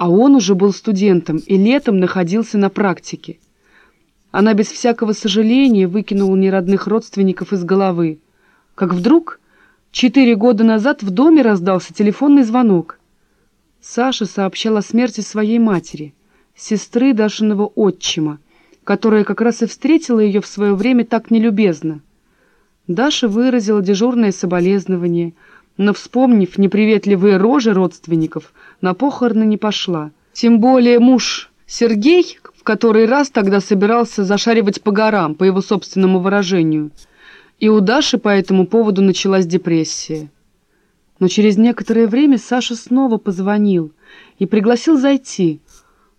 а он уже был студентом и летом находился на практике. Она без всякого сожаления выкинула неродных родственников из головы, как вдруг четыре года назад в доме раздался телефонный звонок. Саша сообщал о смерти своей матери, сестры Дашиного отчима, которая как раз и встретила ее в свое время так нелюбезно. Даша выразила дежурное соболезнование, но, вспомнив неприветливые рожи родственников, на похороны не пошла. Тем более муж Сергей в который раз тогда собирался зашаривать по горам, по его собственному выражению. И у Даши по этому поводу началась депрессия. Но через некоторое время Саша снова позвонил и пригласил зайти.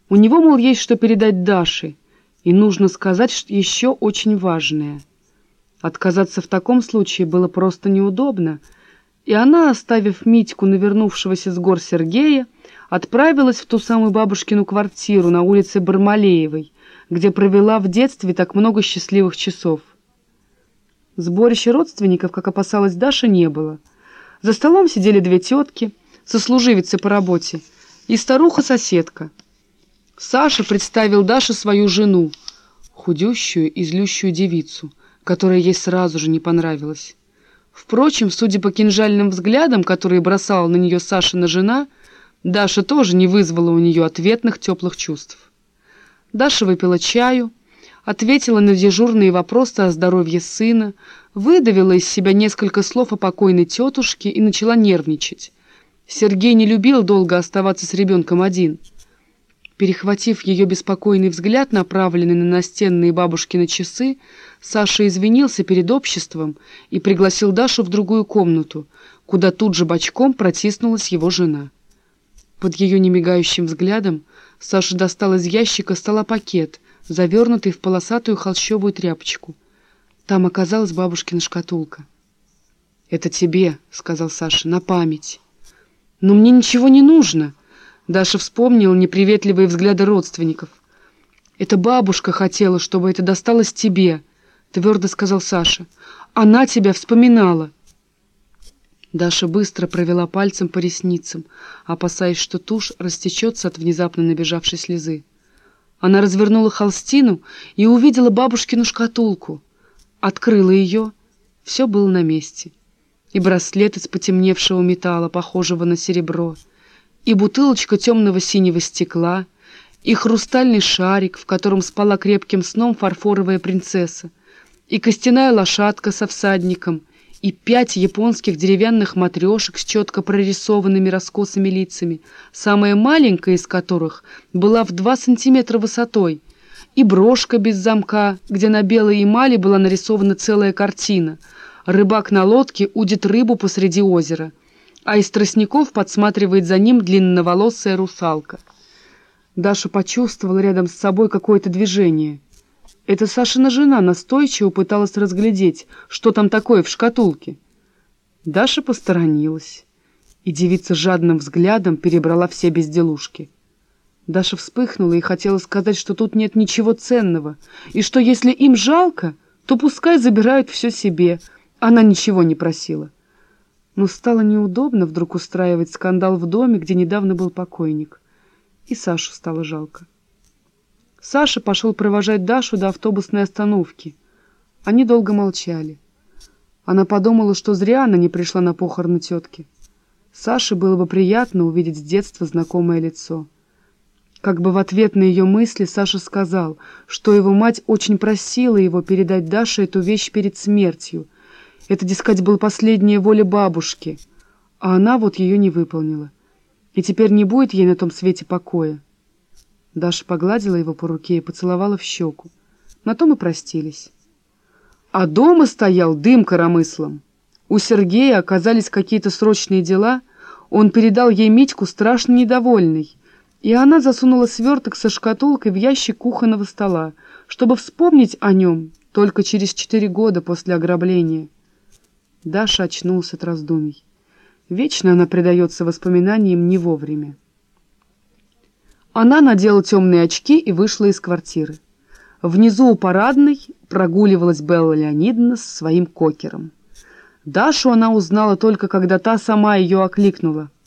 У него, мол, есть что передать Даше, и нужно сказать что еще очень важное. Отказаться в таком случае было просто неудобно, и она, оставив Митьку, навернувшегося с гор Сергея, отправилась в ту самую бабушкину квартиру на улице Бармалеевой, где провела в детстве так много счастливых часов. Сборища родственников, как опасалась Даша, не было. За столом сидели две тетки, сослуживицы по работе, и старуха-соседка. Саша представил Даше свою жену, худющую и злющую девицу, которая ей сразу же не понравилась. Впрочем, судя по кинжальным взглядам, которые бросала на нее Сашина жена, Даша тоже не вызвала у нее ответных теплых чувств. Даша выпила чаю, ответила на дежурные вопросы о здоровье сына, выдавила из себя несколько слов о покойной тетушке и начала нервничать. Сергей не любил долго оставаться с ребенком один. Перехватив ее беспокойный взгляд, направленный на настенные бабушкины часы, Саша извинился перед обществом и пригласил Дашу в другую комнату, куда тут же бочком протиснулась его жена. Под ее немигающим взглядом Саша достал из ящика стола пакет, завернутый в полосатую холщовую тряпочку. Там оказалась бабушкина шкатулка. «Это тебе», — сказал Саша, — «на память». «Но мне ничего не нужно», — Даша вспомнила неприветливые взгляды родственников. «Это бабушка хотела, чтобы это досталось тебе», — твердо сказал Саша. «Она тебя вспоминала». Даша быстро провела пальцем по ресницам, опасаясь, что тушь растечется от внезапно набежавшей слезы. Она развернула холстину и увидела бабушкину шкатулку. Открыла ее. Все было на месте. И браслет из потемневшего металла, похожего на серебро, и бутылочка темного синего стекла, и хрустальный шарик, в котором спала крепким сном фарфоровая принцесса, и костяная лошадка со всадником — и пять японских деревянных матрешек с четко прорисованными раскосыми лицами, самая маленькая из которых была в два сантиметра высотой, и брошка без замка, где на белой эмали была нарисована целая картина. Рыбак на лодке удит рыбу посреди озера, а из тростников подсматривает за ним длинноволосая русалка. Даша почувствовала рядом с собой какое-то движение — это Сашина жена настойчиво пыталась разглядеть, что там такое в шкатулке. Даша посторонилась, и девица жадным взглядом перебрала все безделушки. Даша вспыхнула и хотела сказать, что тут нет ничего ценного, и что если им жалко, то пускай забирают все себе. Она ничего не просила. Но стало неудобно вдруг устраивать скандал в доме, где недавно был покойник. И Сашу стало жалко. Саша пошел провожать Дашу до автобусной остановки. Они долго молчали. Она подумала, что зря она не пришла на похороны тетки. Саше было бы приятно увидеть с детства знакомое лицо. Как бы в ответ на ее мысли Саша сказал, что его мать очень просила его передать Даше эту вещь перед смертью. Это, дескать, была последняя воля бабушки, а она вот ее не выполнила. И теперь не будет ей на том свете покоя. Даша погладила его по руке и поцеловала в щеку. На том и простились. А дома стоял дым коромыслом. У Сергея оказались какие-то срочные дела, он передал ей Митьку страшно недовольный, и она засунула сверток со шкатулкой в ящик кухонного стола, чтобы вспомнить о нем только через четыре года после ограбления. Даша очнулся от раздумий. Вечно она предается воспоминаниям не вовремя. Она надела темные очки и вышла из квартиры. Внизу у парадной прогуливалась Белла Леонидовна с своим кокером. Дашу она узнала только, когда та сама ее окликнула —